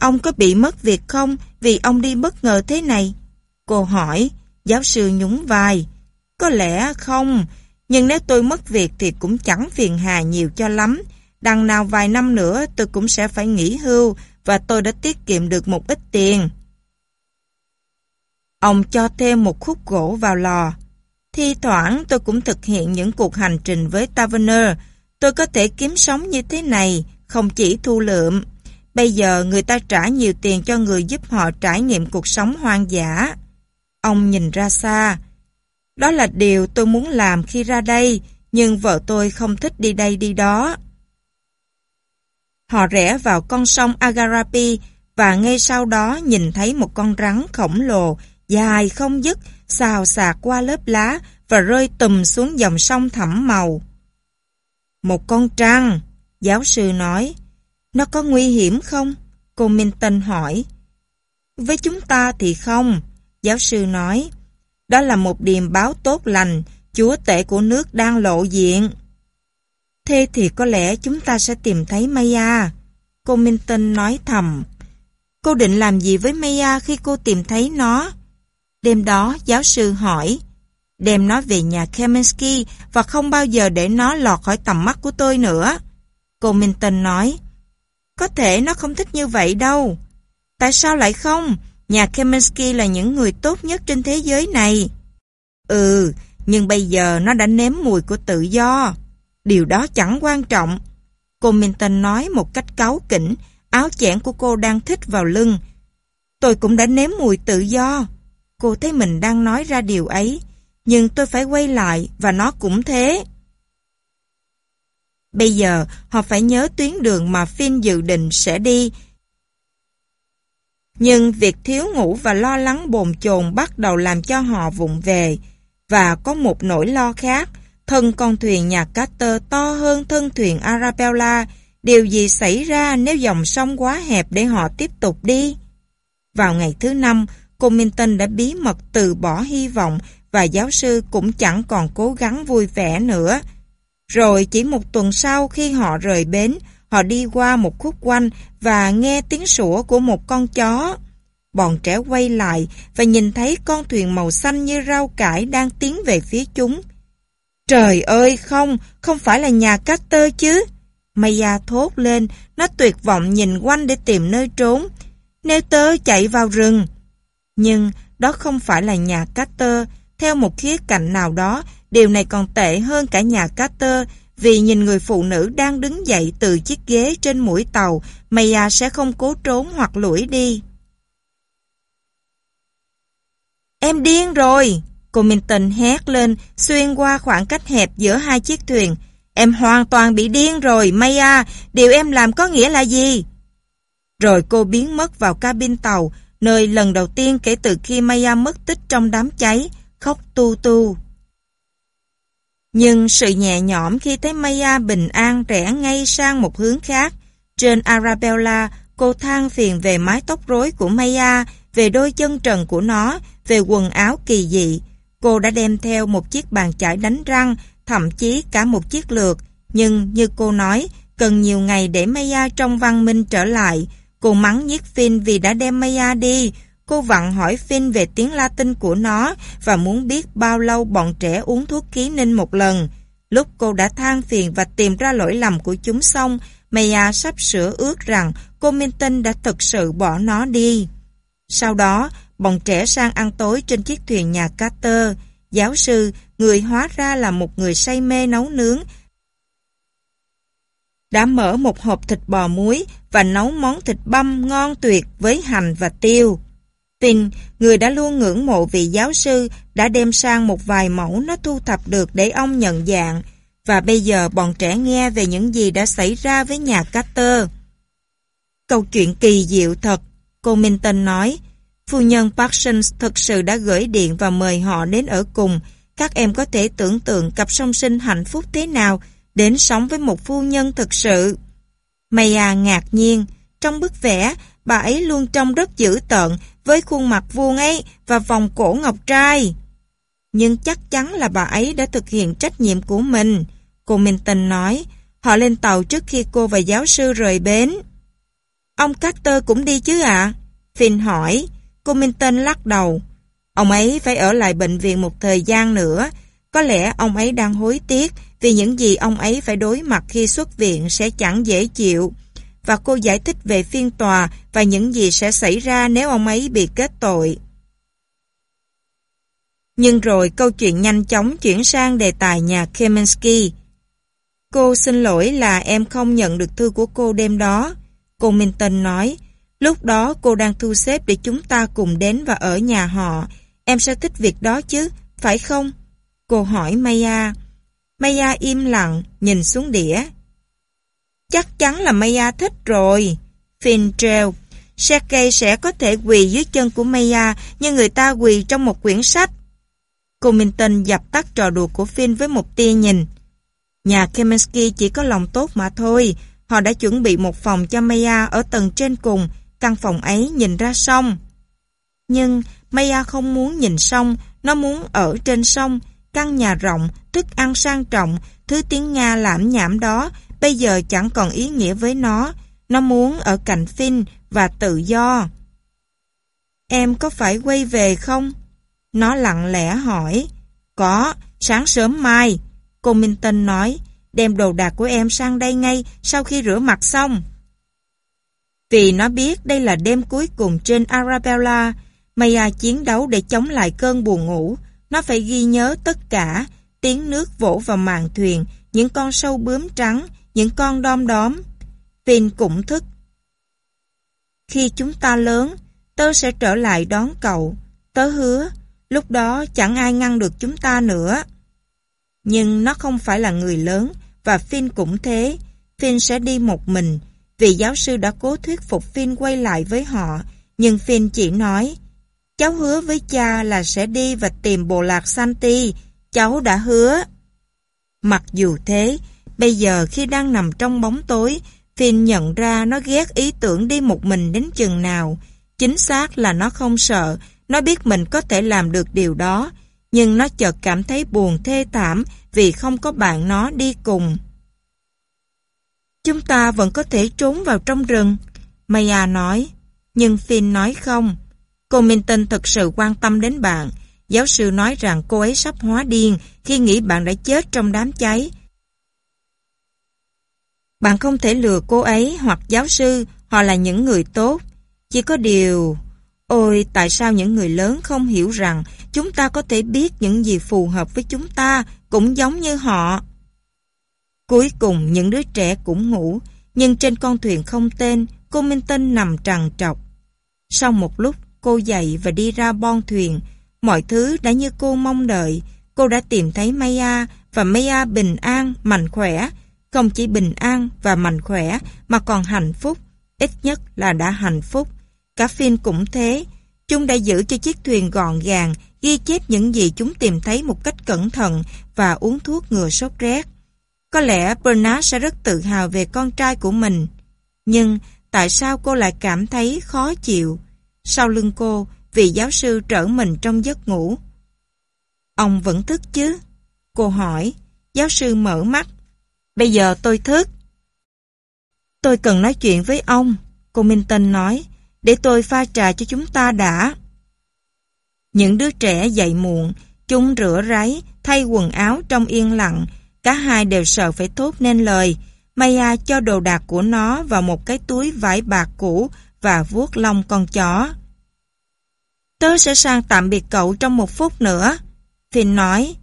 Speaker 1: Ông có bị mất việc không vì ông đi bất ngờ thế này? Cô hỏi, giáo sư nhún vai. Có lẽ không, nhưng nếu tôi mất việc thì cũng chẳng phiền hà nhiều cho lắm. Đằng nào vài năm nữa tôi cũng sẽ phải nghỉ hưu và tôi đã tiết kiệm được một ít tiền. Ông cho thêm một khúc gỗ vào lò. Thi thoảng tôi cũng thực hiện những cuộc hành trình với Taverner. Tôi có thể kiếm sống như thế này, không chỉ thu lượm. Bây giờ người ta trả nhiều tiền cho người giúp họ trải nghiệm cuộc sống hoang dã. Ông nhìn ra xa, đó là điều tôi muốn làm khi ra đây, nhưng vợ tôi không thích đi đây đi đó. Họ rẽ vào con sông Agarapi và ngay sau đó nhìn thấy một con rắn khổng lồ dài không dứt xào xạc qua lớp lá và rơi tùm xuống dòng sông thẳm màu. Một con trăng, giáo sư nói. Nó có nguy hiểm không? Cô Minton hỏi. Với chúng ta thì không, giáo sư nói. Đó là một điềm báo tốt lành, chúa tể của nước đang lộ diện. Thế thì có lẽ chúng ta sẽ tìm thấy Maya. Cô Minton nói thầm. Cô định làm gì với Maya khi cô tìm thấy nó? Đêm đó, giáo sư hỏi. Đem nó về nhà Kaminsky và không bao giờ để nó lọt khỏi tầm mắt của tôi nữa. Cô Minton nói. Có thể nó không thích như vậy đâu. Tại sao lại không? nhà Kaminsky là những người tốt nhất trên thế giới này. Ừ, nhưng bây giờ nó đã nếm mùi của tự do. Điều đó chẳng quan trọng. Cô Minton nói một cách cáu kỉnh, áo chẽn của cô đang thích vào lưng. Tôi cũng đã nếm mùi tự do. Cô thấy mình đang nói ra điều ấy, nhưng tôi phải quay lại và nó cũng thế. Bây giờ, họ phải nhớ tuyến đường mà Finn dự định sẽ đi, nhưng việc thiếu ngủ và lo lắng bồn chồn bắt đầu làm cho họ vụng về. Và có một nỗi lo khác, thân con thuyền nhà Carter to hơn thân thuyền Arabella. Điều gì xảy ra nếu dòng sông quá hẹp để họ tiếp tục đi? Vào ngày thứ năm, cô Minton đã bí mật từ bỏ hy vọng và giáo sư cũng chẳng còn cố gắng vui vẻ nữa. Rồi chỉ một tuần sau khi họ rời bến, Họ đi qua một khúc quanh và nghe tiếng sủa của một con chó. Bọn trẻ quay lại và nhìn thấy con thuyền màu xanh như rau cải đang tiến về phía chúng. Trời ơi không, không phải là nhà Carter chứ. Maya thốt lên, nó tuyệt vọng nhìn quanh để tìm nơi trốn. Nếu tớ chạy vào rừng. Nhưng đó không phải là nhà Carter. Theo một khía cạnh nào đó, điều này còn tệ hơn cả nhà Carter vì nhìn người phụ nữ đang đứng dậy từ chiếc ghế trên mũi tàu, Maya sẽ không cố trốn hoặc lủi đi. Em điên rồi! Cô Minton hét lên, xuyên qua khoảng cách hẹp giữa hai chiếc thuyền. Em hoàn toàn bị điên rồi, Maya, điều em làm có nghĩa là gì? Rồi cô biến mất vào cabin tàu, nơi lần đầu tiên kể từ khi Maya mất tích trong đám cháy, khóc tu tu. Nhưng sự nhẹ nhõm khi thấy Maya bình an rẽ ngay sang một hướng khác. Trên Arabella, cô than phiền về mái tóc rối của Maya, về đôi chân trần của nó, về quần áo kỳ dị. Cô đã đem theo một chiếc bàn chải đánh răng, thậm chí cả một chiếc lược. Nhưng như cô nói, cần nhiều ngày để Maya trong văn minh trở lại. Cô mắng nhiếc Finn vì đã đem Maya đi. Cô vặn hỏi Finn về tiếng Latin của nó và muốn biết bao lâu bọn trẻ uống thuốc ký ninh một lần. Lúc cô đã than phiền và tìm ra lỗi lầm của chúng xong, Maya sắp sửa ước rằng cô Minton đã thực sự bỏ nó đi. Sau đó, bọn trẻ sang ăn tối trên chiếc thuyền nhà Carter. Giáo sư, người hóa ra là một người say mê nấu nướng, đã mở một hộp thịt bò muối và nấu món thịt băm ngon tuyệt với hành và tiêu. Tin, người đã luôn ngưỡng mộ vị giáo sư, đã đem sang một vài mẫu nó thu thập được để ông nhận dạng. Và bây giờ bọn trẻ nghe về những gì đã xảy ra với nhà Carter. Câu chuyện kỳ diệu thật, cô Minton nói. Phu nhân Parsons thực sự đã gửi điện và mời họ đến ở cùng. Các em có thể tưởng tượng cặp song sinh hạnh phúc thế nào đến sống với một phu nhân thực sự. Maya ngạc nhiên, trong bức vẽ, bà ấy luôn trông rất dữ tợn với khuôn mặt vuông ấy và vòng cổ ngọc trai. Nhưng chắc chắn là bà ấy đã thực hiện trách nhiệm của mình. Cô Minh Tình nói, họ lên tàu trước khi cô và giáo sư rời bến. Ông Carter cũng đi chứ ạ? Finn hỏi, cô Minh Tình lắc đầu. Ông ấy phải ở lại bệnh viện một thời gian nữa. Có lẽ ông ấy đang hối tiếc vì những gì ông ấy phải đối mặt khi xuất viện sẽ chẳng dễ chịu và cô giải thích về phiên tòa và những gì sẽ xảy ra nếu ông ấy bị kết tội. Nhưng rồi câu chuyện nhanh chóng chuyển sang đề tài nhà Kemensky. Cô xin lỗi là em không nhận được thư của cô đêm đó. Cô Minton nói, lúc đó cô đang thu xếp để chúng ta cùng đến và ở nhà họ. Em sẽ thích việc đó chứ, phải không? Cô hỏi Maya. Maya im lặng, nhìn xuống đĩa, Chắc chắn là Maya thích rồi. Fintrell Sergei sẽ có thể quỳ dưới chân của Maya như người ta quỳ trong một quyển sách. Cô Minton dập tắt trò đùa của Finn với một tia nhìn. Nhà Kemensky chỉ có lòng tốt mà thôi. Họ đã chuẩn bị một phòng cho Maya ở tầng trên cùng. Căn phòng ấy nhìn ra sông. Nhưng Maya không muốn nhìn sông. Nó muốn ở trên sông. Căn nhà rộng, thức ăn sang trọng, thứ tiếng Nga lãm nhảm đó bây giờ chẳng còn ý nghĩa với nó. Nó muốn ở cạnh Finn và tự do. Em có phải quay về không? Nó lặng lẽ hỏi. Có, sáng sớm mai. Cô Minh Tân nói, đem đồ đạc của em sang đây ngay sau khi rửa mặt xong. Vì nó biết đây là đêm cuối cùng trên Arabella, Maya chiến đấu để chống lại cơn buồn ngủ. Nó phải ghi nhớ tất cả, tiếng nước vỗ vào màn thuyền, những con sâu bướm trắng, những con đom đóm. Vin cũng thức. Khi chúng ta lớn, tớ sẽ trở lại đón cậu. Tớ hứa, lúc đó chẳng ai ngăn được chúng ta nữa. Nhưng nó không phải là người lớn, và Finn cũng thế. Finn sẽ đi một mình, vì giáo sư đã cố thuyết phục Finn quay lại với họ, nhưng Finn chỉ nói, cháu hứa với cha là sẽ đi và tìm bộ lạc Santi, cháu đã hứa. Mặc dù thế, Bây giờ khi đang nằm trong bóng tối, Finn nhận ra nó ghét ý tưởng đi một mình đến chừng nào. Chính xác là nó không sợ, nó biết mình có thể làm được điều đó, nhưng nó chợt cảm thấy buồn thê thảm vì không có bạn nó đi cùng. Chúng ta vẫn có thể trốn vào trong rừng, Maya nói, nhưng Finn nói không. Cô Minton thật sự quan tâm đến bạn. Giáo sư nói rằng cô ấy sắp hóa điên khi nghĩ bạn đã chết trong đám cháy. Bạn không thể lừa cô ấy hoặc giáo sư, họ là những người tốt. Chỉ có điều... Ôi, tại sao những người lớn không hiểu rằng chúng ta có thể biết những gì phù hợp với chúng ta cũng giống như họ? Cuối cùng, những đứa trẻ cũng ngủ, nhưng trên con thuyền không tên, cô Minh Tinh nằm trằn trọc. Sau một lúc, cô dậy và đi ra bon thuyền. Mọi thứ đã như cô mong đợi. Cô đã tìm thấy Maya và Maya bình an, mạnh khỏe, không chỉ bình an và mạnh khỏe mà còn hạnh phúc, ít nhất là đã hạnh phúc. Cả Finn cũng thế, chúng đã giữ cho chiếc thuyền gọn gàng, ghi chép những gì chúng tìm thấy một cách cẩn thận và uống thuốc ngừa sốt rét. Có lẽ Bernard sẽ rất tự hào về con trai của mình. Nhưng tại sao cô lại cảm thấy khó chịu? Sau lưng cô, vị giáo sư trở mình trong giấc ngủ. Ông vẫn thức chứ? Cô hỏi. Giáo sư mở mắt, Bây giờ tôi thức. Tôi cần nói chuyện với ông, cô Minh Tân nói, để tôi pha trà cho chúng ta đã. Những đứa trẻ dậy muộn, chúng rửa ráy, thay quần áo trong yên lặng, cả hai đều sợ phải thốt nên lời. Maya cho đồ đạc của nó vào một cái túi vải bạc cũ và vuốt lông con chó. Tớ sẽ sang tạm biệt cậu trong một phút nữa. Finn nói,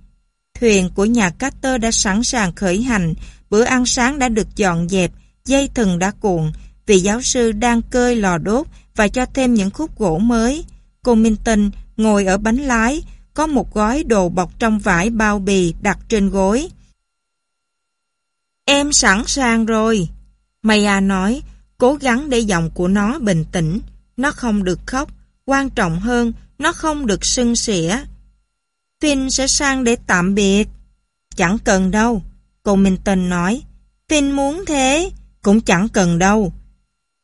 Speaker 1: thuyền của nhà Carter đã sẵn sàng khởi hành, Bữa ăn sáng đã được dọn dẹp, dây thừng đã cuộn, vị giáo sư đang cơi lò đốt và cho thêm những khúc gỗ mới. Cô Minton ngồi ở bánh lái, có một gói đồ bọc trong vải bao bì đặt trên gối. Em sẵn sàng rồi, Maya nói, cố gắng để giọng của nó bình tĩnh. Nó không được khóc, quan trọng hơn, nó không được sưng sỉa. Finn sẽ sang để tạm biệt. Chẳng cần đâu, Cậu Minton nói, Tin muốn thế, cũng chẳng cần đâu.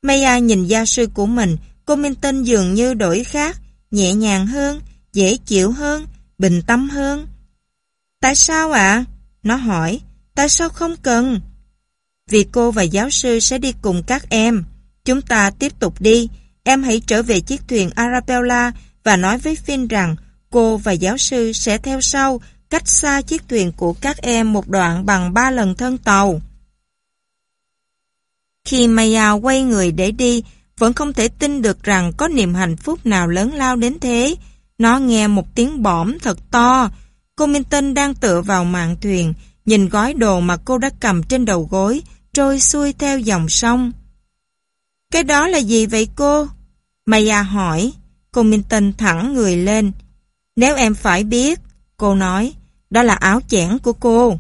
Speaker 1: Maya nhìn gia sư của mình, cô Minton dường như đổi khác, nhẹ nhàng hơn, dễ chịu hơn, bình tâm hơn. Tại sao ạ? Nó hỏi, tại sao không cần? Vì cô và giáo sư sẽ đi cùng các em. Chúng ta tiếp tục đi, em hãy trở về chiếc thuyền Arabella và nói với Finn rằng cô và giáo sư sẽ theo sau cách xa chiếc thuyền của các em một đoạn bằng ba lần thân tàu. Khi Maya quay người để đi, vẫn không thể tin được rằng có niềm hạnh phúc nào lớn lao đến thế. Nó nghe một tiếng bõm thật to. Cô minh tinh đang tựa vào mạn thuyền, nhìn gói đồ mà cô đã cầm trên đầu gối, trôi xuôi theo dòng sông. Cái đó là gì vậy cô? Maya hỏi. Cô minh tinh thẳng người lên. Nếu em phải biết, Cô nói, đó là áo chẽn của cô.